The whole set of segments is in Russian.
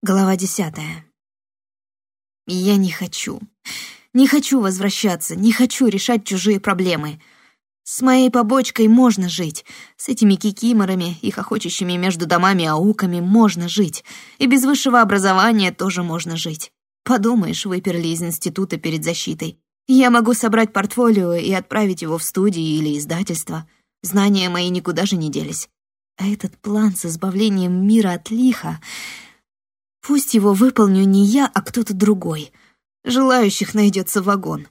Глава десятая. Я не хочу. Не хочу возвращаться, не хочу решать чужие проблемы. С моей побочкой можно жить. С этими кикиморами и хохочущими между домами ауками можно жить. И без высшего образования тоже можно жить. Подумаешь, выперли из института перед защитой. Я могу собрать портфолио и отправить его в студии или издательство. Знания мои никуда же не делись. А этот план с избавлением мира от лиха Пусть его выполню не я, а кто-то другой. Желающих найдется вагон.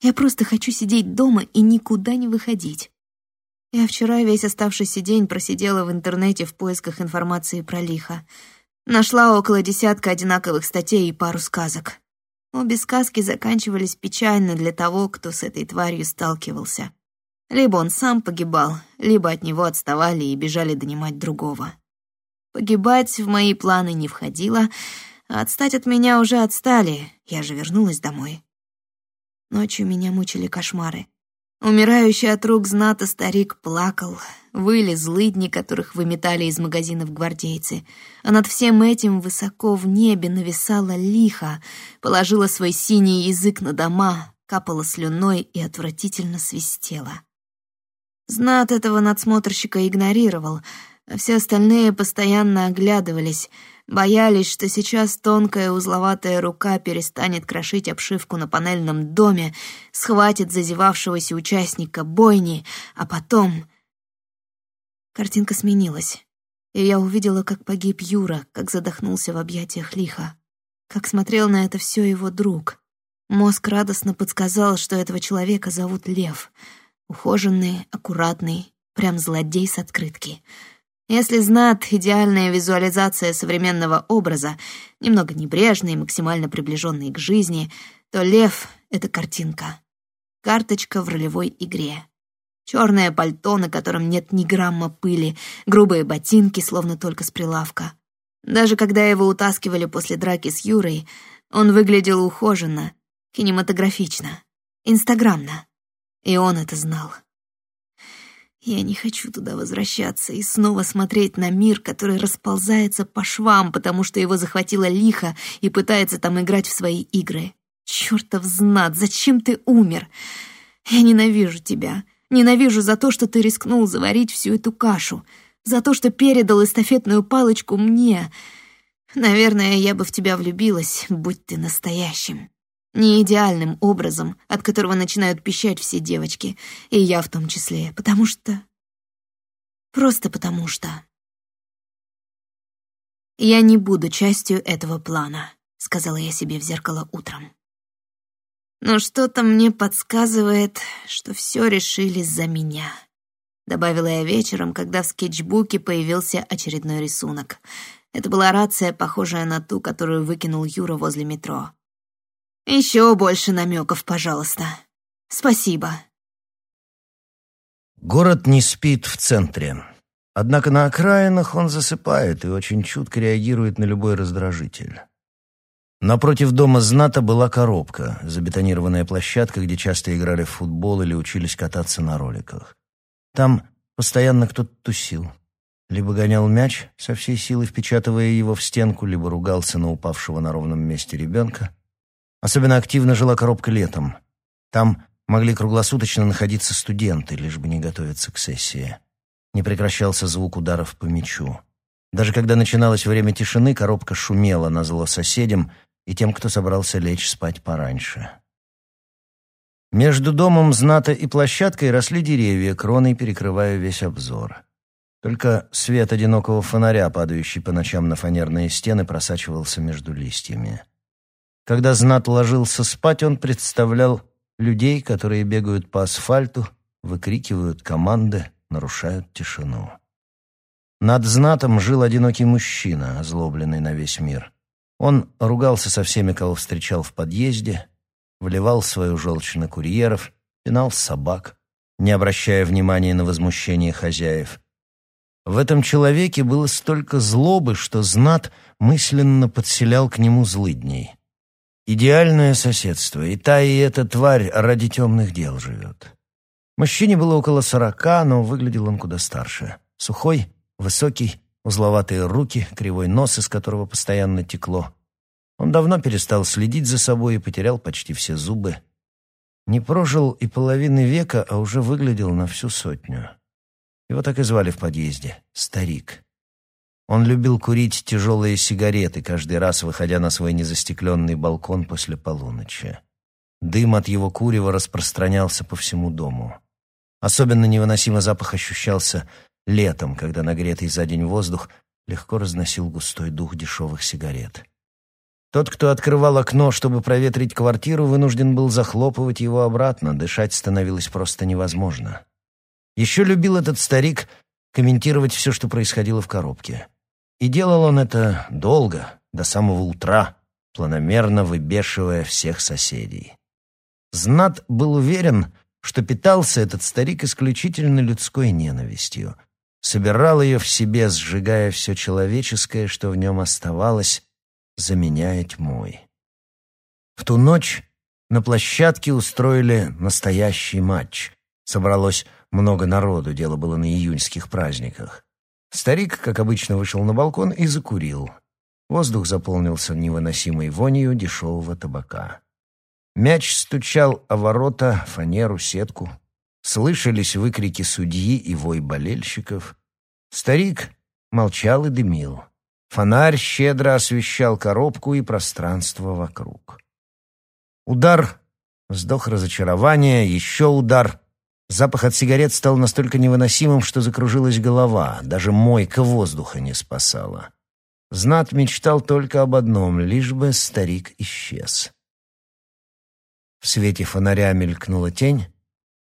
Я просто хочу сидеть дома и никуда не выходить. Я вчера весь оставшийся день просидела в интернете в поисках информации про лиха. Нашла около десятка одинаковых статей и пару сказок. Обе сказки заканчивались печально для того, кто с этой тварью сталкивался. Либо он сам погибал, либо от него отставали и бежали донимать другого. Погибать в мои планы не входило, отстать от меня уже отстали, я же вернулась домой. Ночью меня мучили кошмары. Умирающий от рук зната старик плакал, выли злыдни, которых выметали из магазинов гвардейцы, а над всем этим высоко в небе нависала лиха, положила свой синий язык на дома, капала слюной и отвратительно свистела. Знат этого надсмотрщика игнорировал, все остальные постоянно оглядывались, боялись, что сейчас тонкая узловатая рука перестанет крошить обшивку на панельном доме, схватит зазевавшегося участника бойни, а потом... Картинка сменилась, и я увидела, как погиб Юра, как задохнулся в объятиях лиха, как смотрел на это все его друг. Мозг радостно подсказал, что этого человека зовут Лев. Ухоженный, аккуратный, прям злодей с открытки — если знат — идеальная визуализация современного образа, немного небрежный максимально приближенный к жизни, то лев — это картинка. Карточка в ролевой игре. Черное пальто, на котором нет ни грамма пыли, грубые ботинки, словно только с прилавка. Даже когда его утаскивали после драки с Юрой, он выглядел ухоженно, кинематографично, инстаграмно. И он это знал. Я не хочу туда возвращаться и снова смотреть на мир, который расползается по швам, потому что его захватило лихо и пытается там играть в свои игры. Чёртов знат, зачем ты умер? Я ненавижу тебя. Ненавижу за то, что ты рискнул заварить всю эту кашу. За то, что передал эстафетную палочку мне. Наверное, я бы в тебя влюбилась, будь ты настоящим. Не идеальным образом, от которого начинают пищать все девочки, и я в том числе, потому что... Просто потому что... «Я не буду частью этого плана», — сказала я себе в зеркало утром. «Но что-то мне подсказывает, что все решили за меня», — добавила я вечером, когда в скетчбуке появился очередной рисунок. Это была рация, похожая на ту, которую выкинул Юра возле метро. Еще больше намеков, пожалуйста. Спасибо. Город не спит в центре. Однако на окраинах он засыпает и очень чутко реагирует на любой раздражитель. Напротив дома Зната была коробка, забетонированная площадка, где часто играли в футбол или учились кататься на роликах. Там постоянно кто-то тусил. Либо гонял мяч, со всей силы впечатывая его в стенку, либо ругался на упавшего на ровном месте ребенка, Особенно активно жила коробка летом. Там могли круглосуточно находиться студенты, лишь бы не готовиться к сессии. Не прекращался звук ударов по мячу. Даже когда начиналось время тишины, коробка шумела на зло соседям и тем, кто собрался лечь спать пораньше. Между домом Зната и площадкой росли деревья, кроной перекрывая весь обзор. Только свет одинокого фонаря, падающий по ночам на фанерные стены, просачивался между листьями. Когда Знат ложился спать, он представлял людей, которые бегают по асфальту, выкрикивают команды, нарушают тишину. Над Знатом жил одинокий мужчина, озлобленный на весь мир. Он ругался со всеми, кого встречал в подъезде, вливал свою желчь на курьеров, пинал собак, не обращая внимания на возмущение хозяев. В этом человеке было столько злобы, что Знат мысленно подселял к нему злыдней. Идеальное соседство, и та, и эта тварь ради темных дел живет. Мужчине было около сорока, но выглядел он куда старше. Сухой, высокий, узловатые руки, кривой нос, из которого постоянно текло. Он давно перестал следить за собой и потерял почти все зубы. Не прожил и половины века, а уже выглядел на всю сотню. Его так и звали в подъезде — Старик. Он любил курить тяжелые сигареты, каждый раз выходя на свой незастекленный балкон после полуночи. Дым от его курева распространялся по всему дому. Особенно невыносимо запах ощущался летом, когда нагретый за день воздух легко разносил густой дух дешевых сигарет. Тот, кто открывал окно, чтобы проветрить квартиру, вынужден был захлопывать его обратно, дышать становилось просто невозможно. Еще любил этот старик комментировать все, что происходило в коробке. И делал он это долго, до самого утра, планомерно выбешивая всех соседей. Знат был уверен, что питался этот старик исключительно людской ненавистью. Собирал ее в себе, сжигая все человеческое, что в нем оставалось, заменяя тьмой. В ту ночь на площадке устроили настоящий матч. Собралось много народу, дело было на июньских праздниках. Старик, как обычно, вышел на балкон и закурил. Воздух заполнился невыносимой вонью дешевого табака. Мяч стучал о ворота, фанеру, сетку. Слышались выкрики судьи и вой болельщиков. Старик молчал и дымил. Фонарь щедро освещал коробку и пространство вокруг. Удар, вздох разочарования, еще удар. Запах от сигарет стал настолько невыносимым, что закружилась голова. Даже мойка воздуха не спасала. Знат мечтал только об одном — лишь бы старик исчез. В свете фонаря мелькнула тень,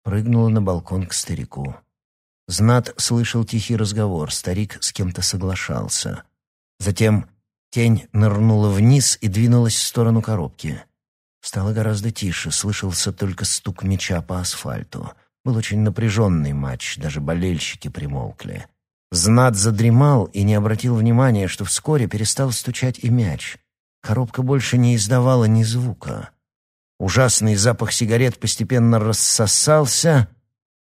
прыгнула на балкон к старику. Знат слышал тихий разговор, старик с кем-то соглашался. Затем тень нырнула вниз и двинулась в сторону коробки. Стало гораздо тише, слышался только стук меча по асфальту. Был очень напряженный матч, даже болельщики примолкли. Знат задремал и не обратил внимания, что вскоре перестал стучать и мяч. Коробка больше не издавала ни звука. Ужасный запах сигарет постепенно рассосался,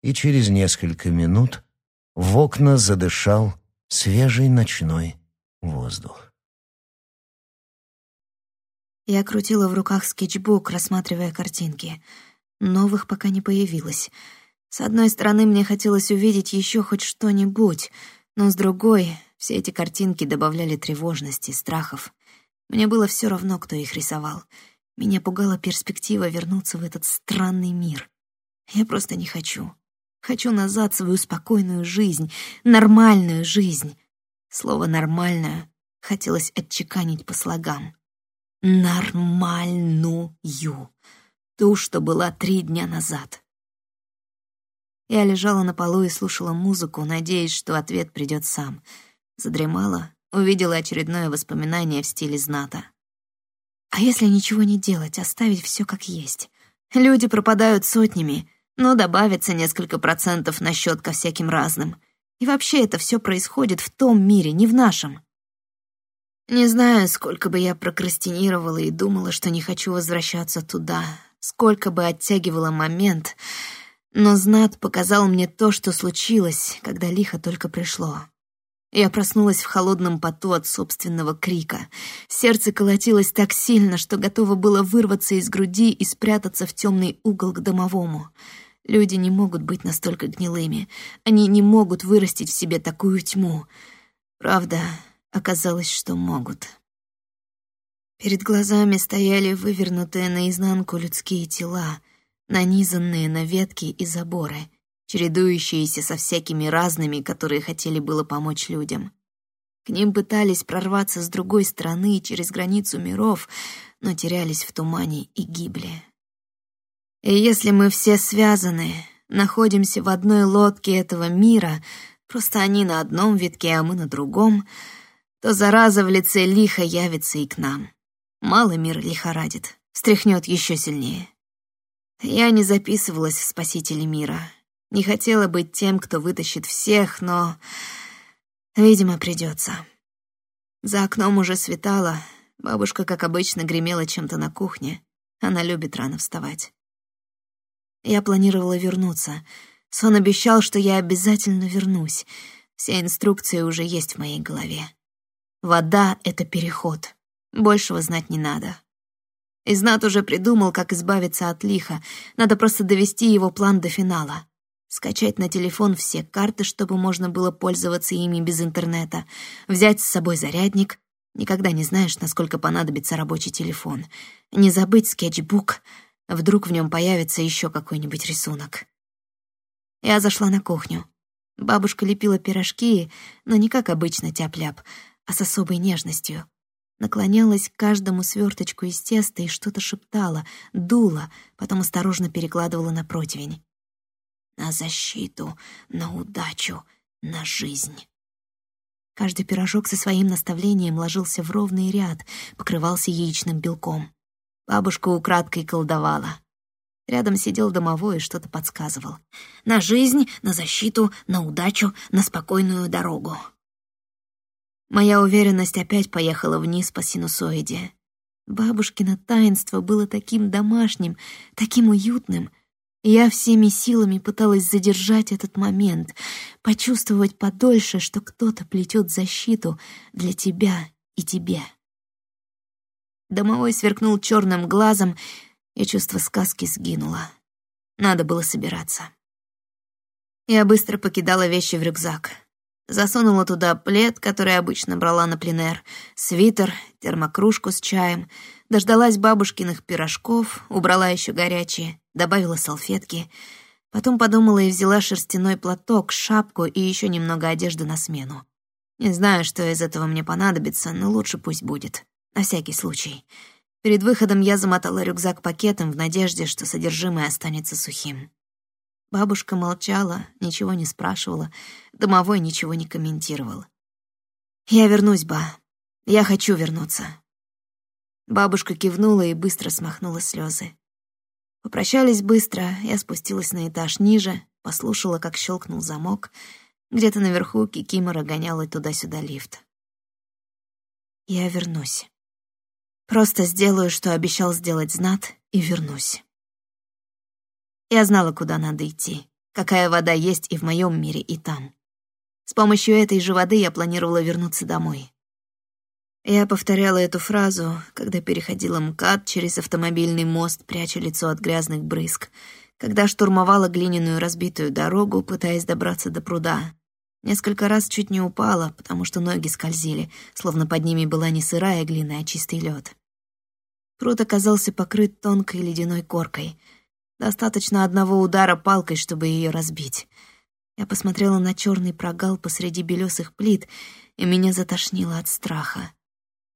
и через несколько минут в окна задышал свежий ночной воздух. Я крутила в руках скетчбук, рассматривая картинки. Новых пока не появилось. С одной стороны, мне хотелось увидеть еще хоть что-нибудь, но с другой, все эти картинки добавляли тревожности, страхов. Мне было все равно, кто их рисовал — меня пугала перспектива вернуться в этот странный мир. Я просто не хочу. Хочу назад свою спокойную жизнь, нормальную жизнь. Слово «нормальную» хотелось отчеканить по слогам. Нормальную. Ту, что была три дня назад. Я лежала на полу и слушала музыку, надеясь, что ответ придет сам. Задремала, увидела очередное воспоминание в стиле зната. А если ничего не делать, оставить все как есть? Люди пропадают сотнями, но добавится несколько процентов на счет ко всяким разным. И вообще это все происходит в том мире, не в нашем. Не знаю, сколько бы я прокрастинировала и думала, что не хочу возвращаться туда, сколько бы оттягивала момент, но Знат показал мне то, что случилось, когда лихо только пришло. Я проснулась в холодном поту от собственного крика. Сердце колотилось так сильно, что готово было вырваться из груди и спрятаться в темный угол к домовому. Люди не могут быть настолько гнилыми. Они не могут вырастить в себе такую тьму. Правда, оказалось, что могут. Перед глазами стояли вывернутые наизнанку людские тела, нанизанные на ветки и заборы — чередующиеся со всякими разными, которые хотели было помочь людям. К ним пытались прорваться с другой стороны через границу миров, но терялись в тумане и гибли. И если мы все связаны, находимся в одной лодке этого мира, просто они на одном витке, а мы на другом, то зараза в лице лиха явится и к нам. Малый мир лихорадит, встряхнет еще сильнее. Я не записывалась в спасители мира, не хотела быть тем, кто вытащит всех, но, видимо, придется. За окном уже светало, бабушка, как обычно, гремела чем-то на кухне. Она любит рано вставать. Я планировала вернуться. Сон обещал, что я обязательно вернусь. Все инструкции уже есть в моей голове. Вода — это переход. Большего знать не надо. Изнат уже придумал, как избавиться от лиха. Надо просто довести его план до финала. Скачать на телефон все карты, чтобы можно было пользоваться ими без интернета. Взять с собой зарядник. Никогда не знаешь, насколько понадобится рабочий телефон. Не забыть скетчбук. Вдруг в нем появится еще какой-нибудь рисунок. Я зашла на кухню. Бабушка лепила пирожки, но не как обычно тяп-ляп, а с особой нежностью. Наклонялась к каждому сверточку из теста и что-то шептала, дула, потом осторожно перекладывала на противень. На защиту, на удачу, на жизнь. Каждый пирожок со своим наставлением ложился в ровный ряд, покрывался яичным белком. Бабушка украдкой колдовала. Рядом сидел домовой и что-то подсказывал. На жизнь, на защиту, на удачу, на спокойную дорогу. Моя уверенность опять поехала вниз по синусоиде. Бабушкино таинство было таким домашним, таким уютным. Я всеми силами пыталась задержать этот момент, почувствовать подольше, что кто-то плетет защиту для тебя и тебе. Домовой сверкнул черным глазом, и чувство сказки сгинуло. Надо было собираться. Я быстро покидала вещи в рюкзак. Засунула туда плед, который обычно брала на пленэр, свитер, термокружку с чаем, дождалась бабушкиных пирожков, убрала еще горячие, добавила салфетки. Потом подумала и взяла шерстяной платок, шапку и еще немного одежды на смену. Не знаю, что из этого мне понадобится, но лучше пусть будет. На всякий случай. Перед выходом я замотала рюкзак пакетом в надежде, что содержимое останется сухим. Бабушка молчала, ничего не спрашивала, домовой ничего не комментировал. «Я вернусь, ба. Я хочу вернуться». Бабушка кивнула и быстро смахнула слезы. Попрощались быстро, я спустилась на этаж ниже, послушала, как щелкнул замок. Где-то наверху Кикимора гоняла туда-сюда лифт. Я вернусь. Просто сделаю, что обещал сделать Знат, и вернусь. Я знала, куда надо идти, какая вода есть и в моем мире, и там. С помощью этой же воды я планировала вернуться домой. Я повторяла эту фразу, когда переходила МКАД через автомобильный мост, пряча лицо от грязных брызг, когда штурмовала глиняную разбитую дорогу, пытаясь добраться до пруда. Несколько раз чуть не упала, потому что ноги скользили, словно под ними была не сырая глина, а чистый лед. Пруд оказался покрыт тонкой ледяной коркой — Достаточно одного удара палкой, чтобы ее разбить. Я посмотрела на черный прогал посреди белесых плит, и меня затошнило от страха.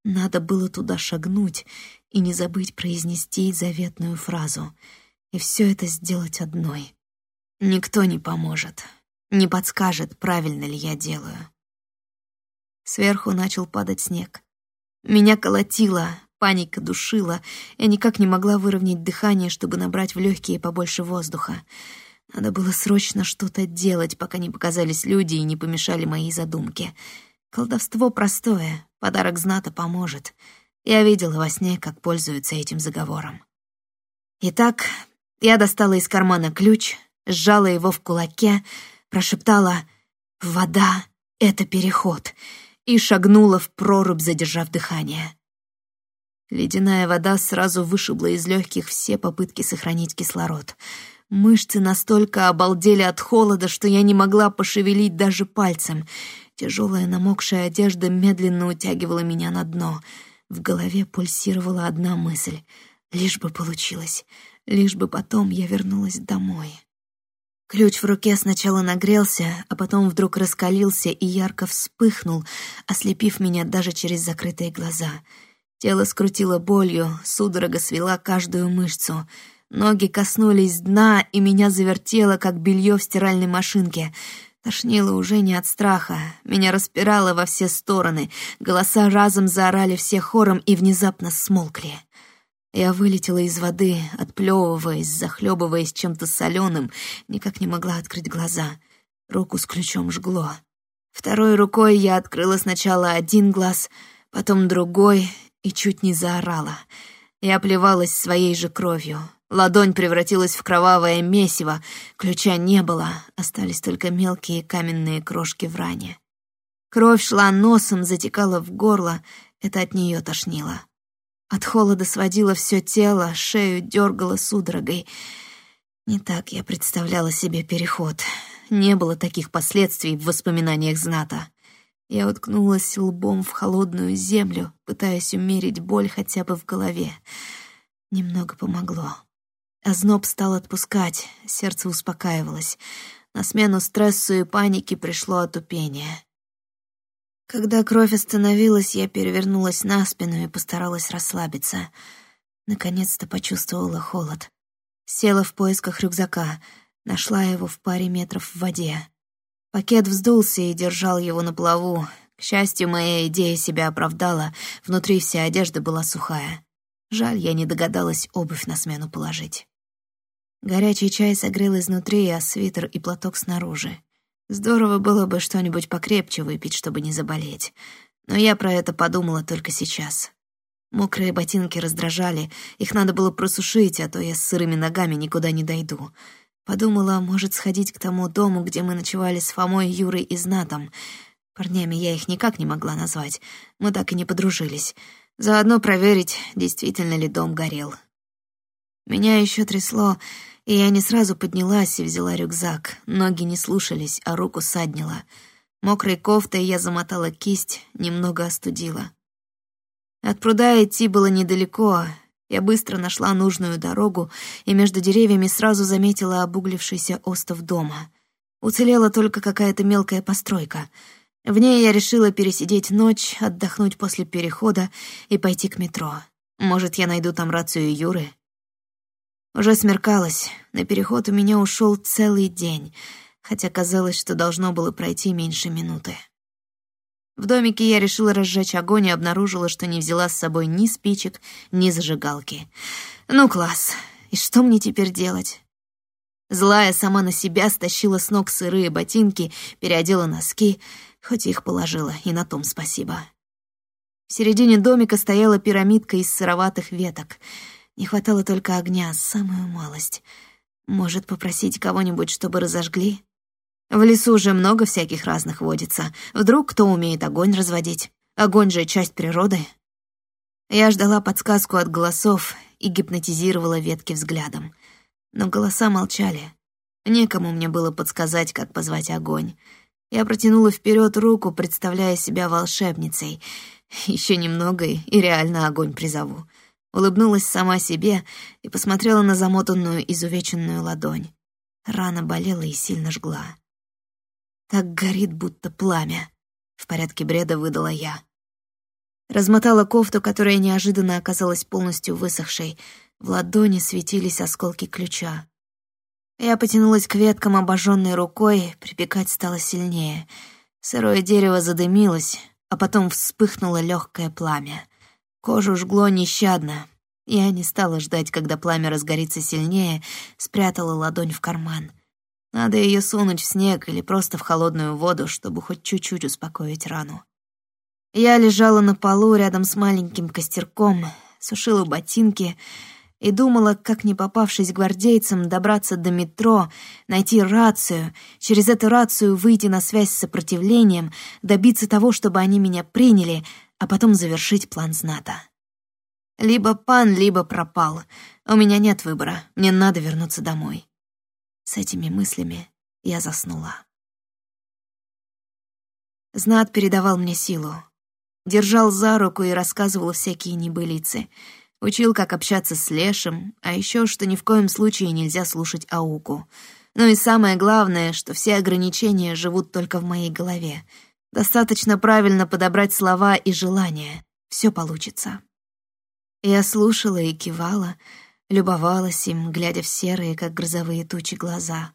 Надо было туда шагнуть и не забыть произнести заветную фразу. И все это сделать одной. Никто не поможет, не подскажет, правильно ли я делаю. Сверху начал падать снег. Меня колотило, Паника душила, я никак не могла выровнять дыхание, чтобы набрать в легкие побольше воздуха. Надо было срочно что-то делать, пока не показались люди и не помешали моей задумке. Колдовство простое, подарок зната поможет. Я видела во сне, как пользуются этим заговором. Итак, я достала из кармана ключ, сжала его в кулаке, прошептала «Вода — это переход» и шагнула в прорубь, задержав дыхание. Ледяная вода сразу вышибла из легких все попытки сохранить кислород. Мышцы настолько обалдели от холода, что я не могла пошевелить даже пальцем. Тяжелая намокшая одежда медленно утягивала меня на дно. В голове пульсировала одна мысль — лишь бы получилось, лишь бы потом я вернулась домой. Ключ в руке сначала нагрелся, а потом вдруг раскалился и ярко вспыхнул, ослепив меня даже через закрытые глаза — Тело скрутило болью, судорога свела каждую мышцу. Ноги коснулись дна, и меня завертело, как белье в стиральной машинке. Тошнило уже не от страха. Меня распирало во все стороны. Голоса разом заорали все хором и внезапно смолкли. Я вылетела из воды, отплевываясь, захлебываясь чем-то соленым, никак не могла открыть глаза. Руку с ключом жгло. Второй рукой я открыла сначала один глаз, потом другой и чуть не заорала. Я плевалась своей же кровью. Ладонь превратилась в кровавое месиво, ключа не было, остались только мелкие каменные крошки в ране. Кровь шла носом, затекала в горло, это от нее тошнило. От холода сводило все тело, шею дергало судорогой. Не так я представляла себе переход. Не было таких последствий в воспоминаниях Зната. Я уткнулась лбом в холодную землю, пытаясь умерить боль хотя бы в голове. Немного помогло. Озноб стал отпускать, сердце успокаивалось. На смену стрессу и панике пришло отупение. Когда кровь остановилась, я перевернулась на спину и постаралась расслабиться. Наконец-то почувствовала холод. Села в поисках рюкзака, нашла его в паре метров в воде. Пакет вздулся и держал его на плаву. К счастью, моя идея себя оправдала, внутри вся одежда была сухая. Жаль, я не догадалась обувь на смену положить. Горячий чай согрел изнутри, а свитер и платок снаружи. Здорово было бы что-нибудь покрепче выпить, чтобы не заболеть. Но я про это подумала только сейчас. Мокрые ботинки раздражали, их надо было просушить, а то я с сырыми ногами никуда не дойду. Подумала, может, сходить к тому дому, где мы ночевали с Фомой, Юрой и Знатом. Парнями я их никак не могла назвать, мы так и не подружились. Заодно проверить, действительно ли дом горел. Меня еще трясло, и я не сразу поднялась и взяла рюкзак. Ноги не слушались, а руку саднила. Мокрой кофтой я замотала кисть, немного остудила. От пруда идти было недалеко. Я быстро нашла нужную дорогу и между деревьями сразу заметила обуглившийся остов дома. Уцелела только какая-то мелкая постройка. В ней я решила пересидеть ночь, отдохнуть после перехода и пойти к метро. Может, я найду там рацию Юры? Уже смеркалось, на переход у меня ушел целый день, хотя казалось, что должно было пройти меньше минуты. В домике я решила разжечь огонь и обнаружила, что не взяла с собой ни спичек, ни зажигалки. Ну, класс. И что мне теперь делать? Злая сама на себя стащила с ног сырые ботинки, переодела носки, хоть их положила, и на том спасибо. В середине домика стояла пирамидка из сыроватых веток — не хватало только огня, самую малость. Может, попросить кого-нибудь, чтобы разожгли? В лесу уже много всяких разных водится. Вдруг кто умеет огонь разводить? Огонь же — часть природы. Я ждала подсказку от голосов и гипнотизировала ветки взглядом. Но голоса молчали. Некому мне было подсказать, как позвать огонь. Я протянула вперед руку, представляя себя волшебницей. Еще немного, и реально огонь призову улыбнулась сама себе и посмотрела на замотанную изувеченную ладонь. Рана болела и сильно жгла. Так горит, будто пламя. В порядке бреда выдала я. Размотала кофту, которая неожиданно оказалась полностью высохшей. В ладони светились осколки ключа. Я потянулась к веткам обожженной рукой, припекать стало сильнее. Сырое дерево задымилось, а потом вспыхнуло легкое пламя. Кожу жгло нещадно. Я не стала ждать, когда пламя разгорится сильнее, спрятала ладонь в карман. Надо ее сунуть в снег или просто в холодную воду, чтобы хоть чуть-чуть успокоить рану. Я лежала на полу рядом с маленьким костерком, сушила ботинки и думала, как, не попавшись гвардейцам, добраться до метро, найти рацию, через эту рацию выйти на связь с сопротивлением, добиться того, чтобы они меня приняли — а потом завершить план Зната. Либо пан, либо пропал. У меня нет выбора, мне надо вернуться домой. С этими мыслями я заснула. Знат передавал мне силу. Держал за руку и рассказывал всякие небылицы. Учил, как общаться с Лешем, а еще, что ни в коем случае нельзя слушать Ауку. Ну и самое главное, что все ограничения живут только в моей голове — Достаточно правильно подобрать слова и желания. Все получится. Я слушала и кивала, любовалась им, глядя в серые, как грозовые тучи, глаза.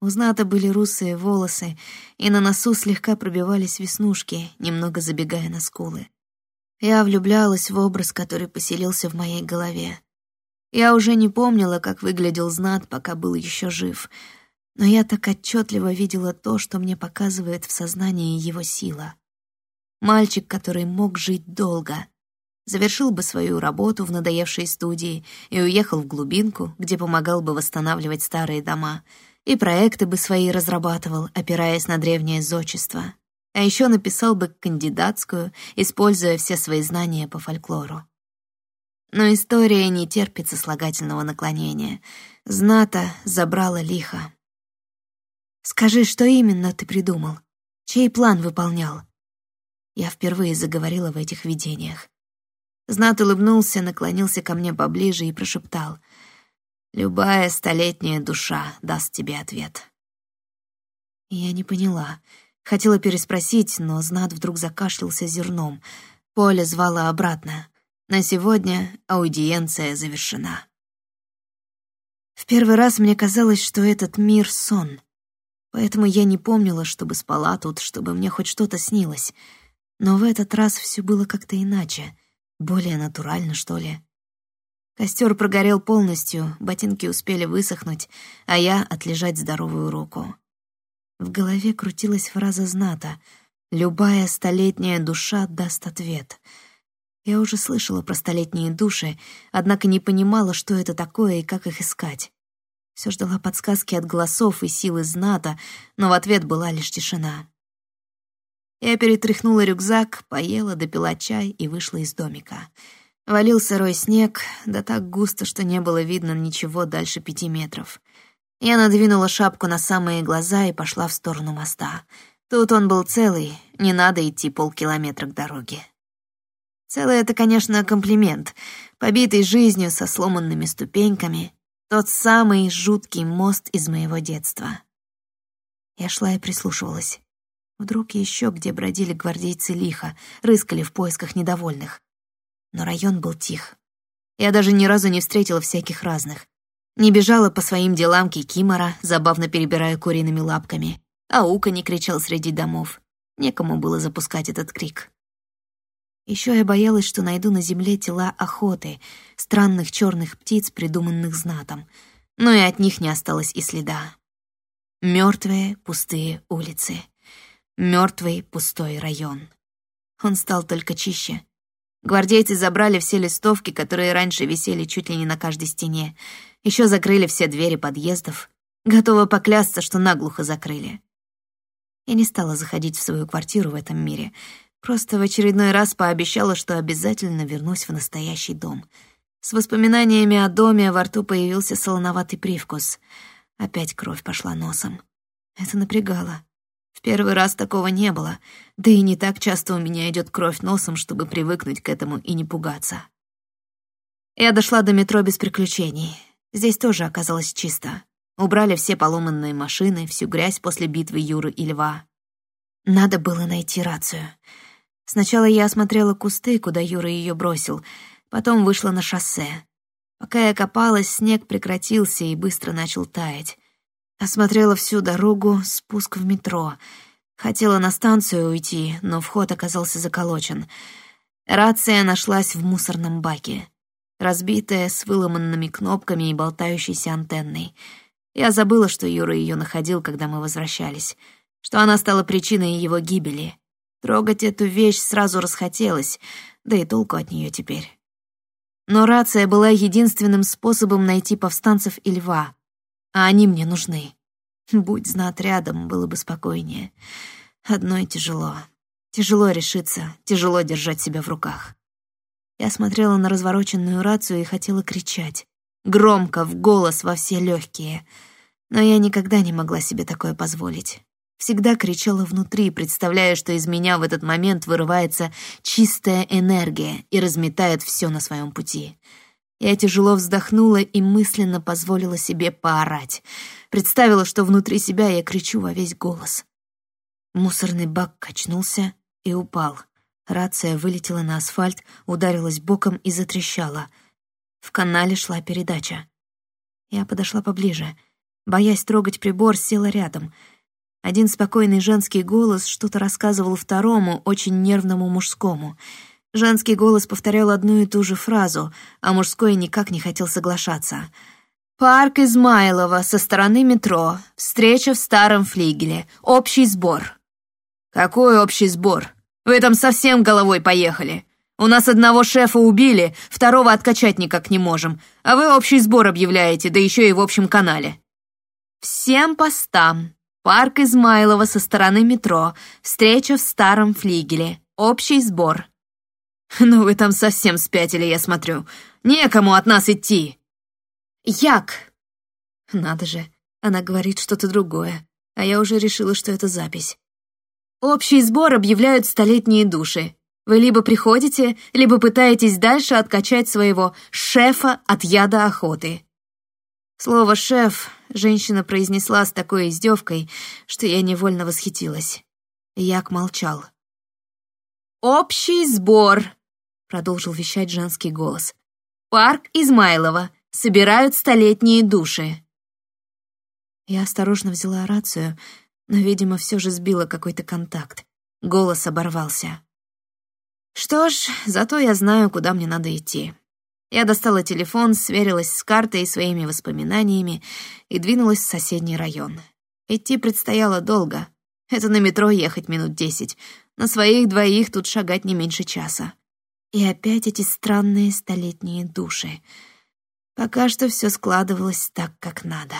У Зната были русые волосы, и на носу слегка пробивались веснушки, немного забегая на скулы. Я влюблялась в образ, который поселился в моей голове. Я уже не помнила, как выглядел Знат, пока был еще жив — но я так отчетливо видела то, что мне показывает в сознании его сила. Мальчик, который мог жить долго. Завершил бы свою работу в надоевшей студии и уехал в глубинку, где помогал бы восстанавливать старые дома, и проекты бы свои разрабатывал, опираясь на древнее зодчество. А еще написал бы кандидатскую, используя все свои знания по фольклору. Но история не терпит сослагательного наклонения. Зната забрала лихо. «Скажи, что именно ты придумал? Чей план выполнял?» Я впервые заговорила в этих видениях. Знат улыбнулся, наклонился ко мне поближе и прошептал. «Любая столетняя душа даст тебе ответ». Я не поняла. Хотела переспросить, но Знат вдруг закашлялся зерном. Поле звало обратно. На сегодня аудиенция завершена. В первый раз мне казалось, что этот мир — сон. Поэтому я не помнила, чтобы спала тут, чтобы мне хоть что-то снилось. Но в этот раз все было как-то иначе, более натурально, что ли. Костер прогорел полностью, ботинки успели высохнуть, а я — отлежать здоровую руку. В голове крутилась фраза Зната «Любая столетняя душа даст ответ». Я уже слышала про столетние души, однако не понимала, что это такое и как их искать. Все ждала подсказки от голосов и силы Зната, но в ответ была лишь тишина. Я перетряхнула рюкзак, поела, допила чай и вышла из домика. Валил сырой снег, да так густо, что не было видно ничего дальше пяти метров. Я надвинула шапку на самые глаза и пошла в сторону моста. Тут он был целый, не надо идти полкилометра к дороге. Целый — это, конечно, комплимент. Побитый жизнью со сломанными ступеньками. Тот самый жуткий мост из моего детства. Я шла и прислушивалась. Вдруг еще где бродили гвардейцы лихо, рыскали в поисках недовольных. Но район был тих. Я даже ни разу не встретила всяких разных. Не бежала по своим делам Кикимора, забавно перебирая куриными лапками, а Ука не кричал среди домов. Некому было запускать этот крик. Еще я боялась, что найду на земле тела охоты, странных черных птиц, придуманных знатом, но и от них не осталось и следа. Мертвые пустые улицы. Мертвый пустой район. Он стал только чище. Гвардейцы забрали все листовки, которые раньше висели чуть ли не на каждой стене. Еще закрыли все двери подъездов. Готова поклясться, что наглухо закрыли. Я не стала заходить в свою квартиру в этом мире — Просто в очередной раз пообещала, что обязательно вернусь в настоящий дом. С воспоминаниями о доме во рту появился солоноватый привкус. Опять кровь пошла носом. Это напрягало. В первый раз такого не было, да и не так часто у меня идет кровь носом, чтобы привыкнуть к этому и не пугаться. Я дошла до метро без приключений. Здесь тоже оказалось чисто. Убрали все поломанные машины, всю грязь после битвы Юры и Льва. Надо было найти рацию. Сначала я осмотрела кусты, куда Юра ее бросил, потом вышла на шоссе. Пока я копалась, снег прекратился и быстро начал таять. Осмотрела всю дорогу, спуск в метро. Хотела на станцию уйти, но вход оказался заколочен. Рация нашлась в мусорном баке. Разбитая, с выломанными кнопками и болтающейся антенной. Я забыла, что Юра ее находил, когда мы возвращались, что она стала причиной его гибели — Трогать эту вещь сразу расхотелось, да и толку от нее теперь. Но рация была единственным способом найти повстанцев и льва, а они мне нужны. Будь знат рядом, было бы спокойнее. Одной тяжело. Тяжело решиться, тяжело держать себя в руках. Я смотрела на развороченную рацию и хотела кричать. Громко, в голос, во все легкие. Но я никогда не могла себе такое позволить всегда кричала внутри, представляя, что из меня в этот момент вырывается чистая энергия и разметает все на своем пути. Я тяжело вздохнула и мысленно позволила себе поорать. Представила, что внутри себя я кричу во весь голос. Мусорный бак качнулся и упал. Рация вылетела на асфальт, ударилась боком и затрещала. В канале шла передача. Я подошла поближе. Боясь трогать прибор, села рядом — один спокойный женский голос что-то рассказывал второму, очень нервному мужскому. Женский голос повторял одну и ту же фразу, а мужской никак не хотел соглашаться. «Парк Измайлово со стороны метро. Встреча в старом флигеле. Общий сбор». «Какой общий сбор? Вы там совсем головой поехали. У нас одного шефа убили, второго откачать никак не можем, а вы общий сбор объявляете, да еще и в общем канале. Всем постам. Парк Измайлово со стороны метро. Встреча в старом флигеле. Общий сбор. Ну вы там совсем спятили, я смотрю. Некому от нас идти. Як. Надо же, она говорит что-то другое, а я уже решила, что это запись. Общий сбор объявляют столетние души. Вы либо приходите, либо пытаетесь дальше откачать своего шефа от яда охоты. Слово «шеф» женщина произнесла с такой издевкой, что я невольно восхитилась. Як молчал. «Общий сбор», — продолжил вещать женский голос. «Парк Измайлова. Собирают столетние души». Я осторожно взяла рацию, но, видимо, все же сбила какой-то контакт. Голос оборвался. Что ж, зато я знаю, куда мне надо идти. Я достала телефон, сверилась с картой и своими воспоминаниями и двинулась в соседний район. Идти предстояло долго. Это на метро ехать минут десять. На своих двоих тут шагать не меньше часа. И опять эти странные столетние души. Пока что все складывалось так, как надо.